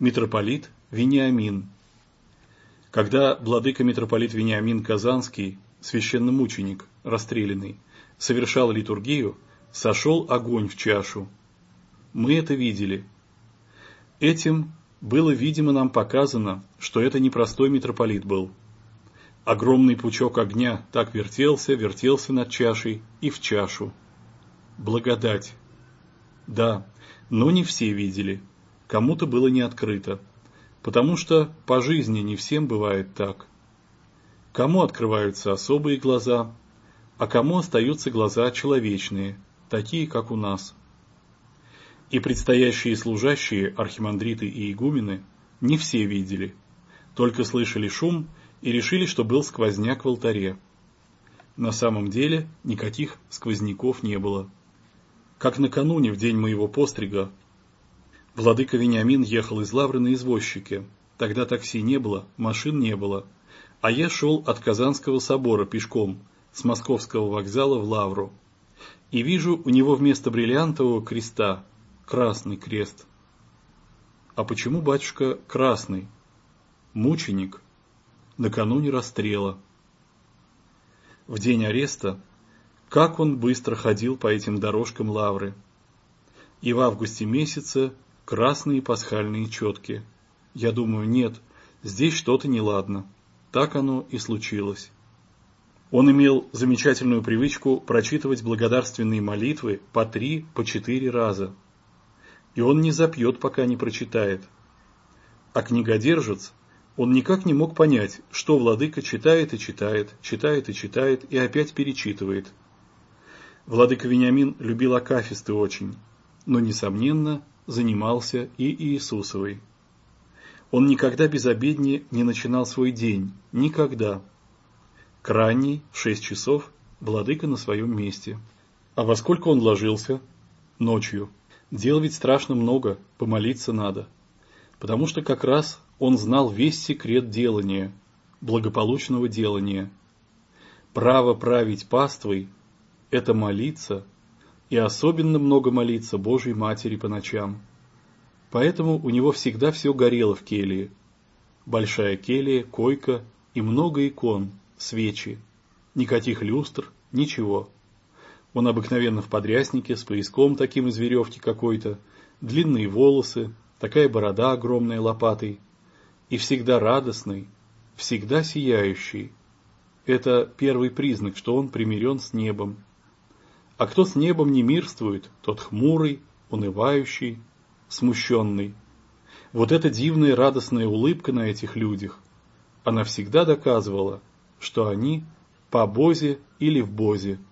Митрополит Вениамин Когда владыка-митрополит Вениамин Казанский, священномученик, расстрелянный, совершал литургию, сошел огонь в чашу. Мы это видели. Этим было, видимо, нам показано, что это не простой митрополит был. Огромный пучок огня так вертелся, вертелся над чашей и в чашу. Благодать. Да, но не все видели. Кому-то было не открыто. Потому что по жизни не всем бывает так. Кому открываются особые глаза, а кому остаются глаза человечные, такие, как у нас. И предстоящие служащие, архимандриты и игумены, не все видели, только слышали шум и решили, что был сквозняк в алтаре. На самом деле никаких сквозняков не было. Как накануне, в день моего пострига, владыка Вениамин ехал из Лавры на извозчике. Тогда такси не было, машин не было. А я шел от Казанского собора пешком, с Московского вокзала в Лавру. И вижу у него вместо бриллиантового креста красный крест. А почему, батюшка, красный? Мученик. Накануне расстрела. В день ареста, как он быстро ходил по этим дорожкам лавры. И в августе месяце красные пасхальные четки. Я думаю, нет, здесь что-то неладно. Так оно и случилось. Он имел замечательную привычку прочитывать благодарственные молитвы по три, по четыре раза – и он не запьет, пока не прочитает. А книгодержец, он никак не мог понять, что владыка читает и читает, читает и читает, и опять перечитывает. Владыка Вениамин любил акафисты очень, но, несомненно, занимался и Иисусовой. Он никогда безобеднее не начинал свой день, никогда. Крайний, в шесть часов, владыка на своем месте. А во сколько он ложился? Ночью. Дел ведь страшно много, помолиться надо. Потому что как раз он знал весь секрет делания, благополучного делания. Право править паствой – это молиться, и особенно много молиться Божьей Матери по ночам. Поэтому у него всегда все горело в келье. Большая келья, койка и много икон, свечи. Никаких люстр, ничего. Он обыкновенно в подряснике, с пояском таким из веревки какой-то, длинные волосы, такая борода огромная лопатой. И всегда радостный, всегда сияющий. Это первый признак, что он примирен с небом. А кто с небом не мирствует, тот хмурый, унывающий, смущенный. Вот эта дивная радостная улыбка на этих людях, она всегда доказывала, что они по Бозе или в Бозе –